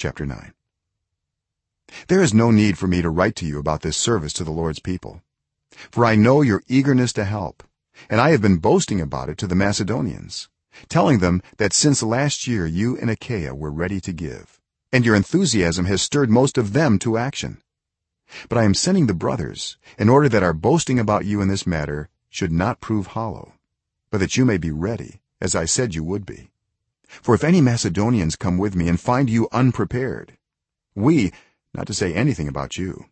chapter 9 there is no need for me to write to you about this service to the lord's people for i know your eagerness to help and i have been boasting about it to the macedonians telling them that since last year you and achaia were ready to give and your enthusiasm has stirred most of them to action. But i am sending the brothers in order that our boasting about you in this matter should not prove hollow but that you may be ready as i said you would be for if any macedonians come with me and find you unprepared we not to say anything about you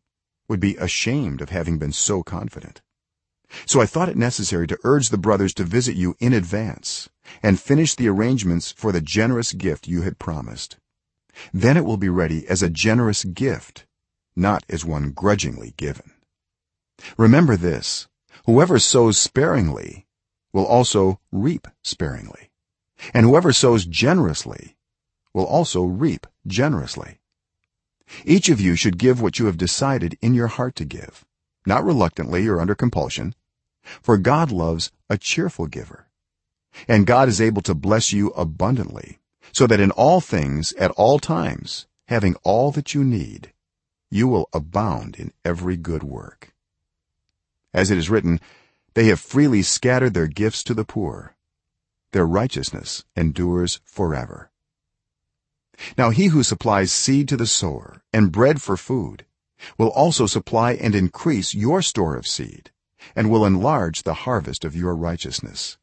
would be ashamed of having been so confident. So i thought it necessary to urge the brothers to visit you in advance and finish the arrangements for the generous gift you had promised. Then it will be ready as a generous gift not as one grudgingly given. Remember this whoever sows sparingly will also reap sparingly and whoever sows generously will also reap generously. Each of you should give what you have decided in your heart to give not reluctantly or under compulsion for god loves a cheerful giver. And god is able to bless you abundantly so that in all things at all times having all that you need you will abound in every good work. As it is written they have freely scattered their gifts to the poor their righteousness endures forever. Now he who supplies seed to the sower and bread for food will also supply and increase your store of seed and will enlarge the harvest of your righteousness.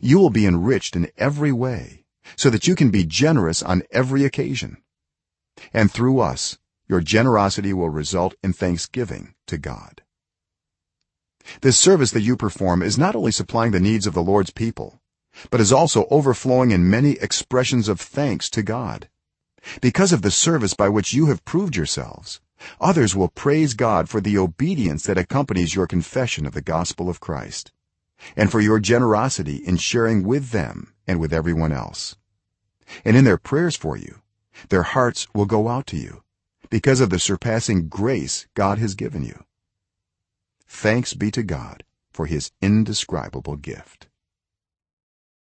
You will be enriched in every way so that you can be generous on every occasion. And through us your generosity will result in thanksgiving to god. This service that you perform is not only supplying the needs of the lord's people but is also overflowing in many expressions of thanks to god. Because of the service by which you have proved yourselves others will praise god for the obedience that accompanies your confession of the gospel of christ and for your generosity in sharing with them and with everyone else. And in their prayers for you their hearts will go out to you because of the surpassing grace god has given you. Thanks be to god for his indescribable gift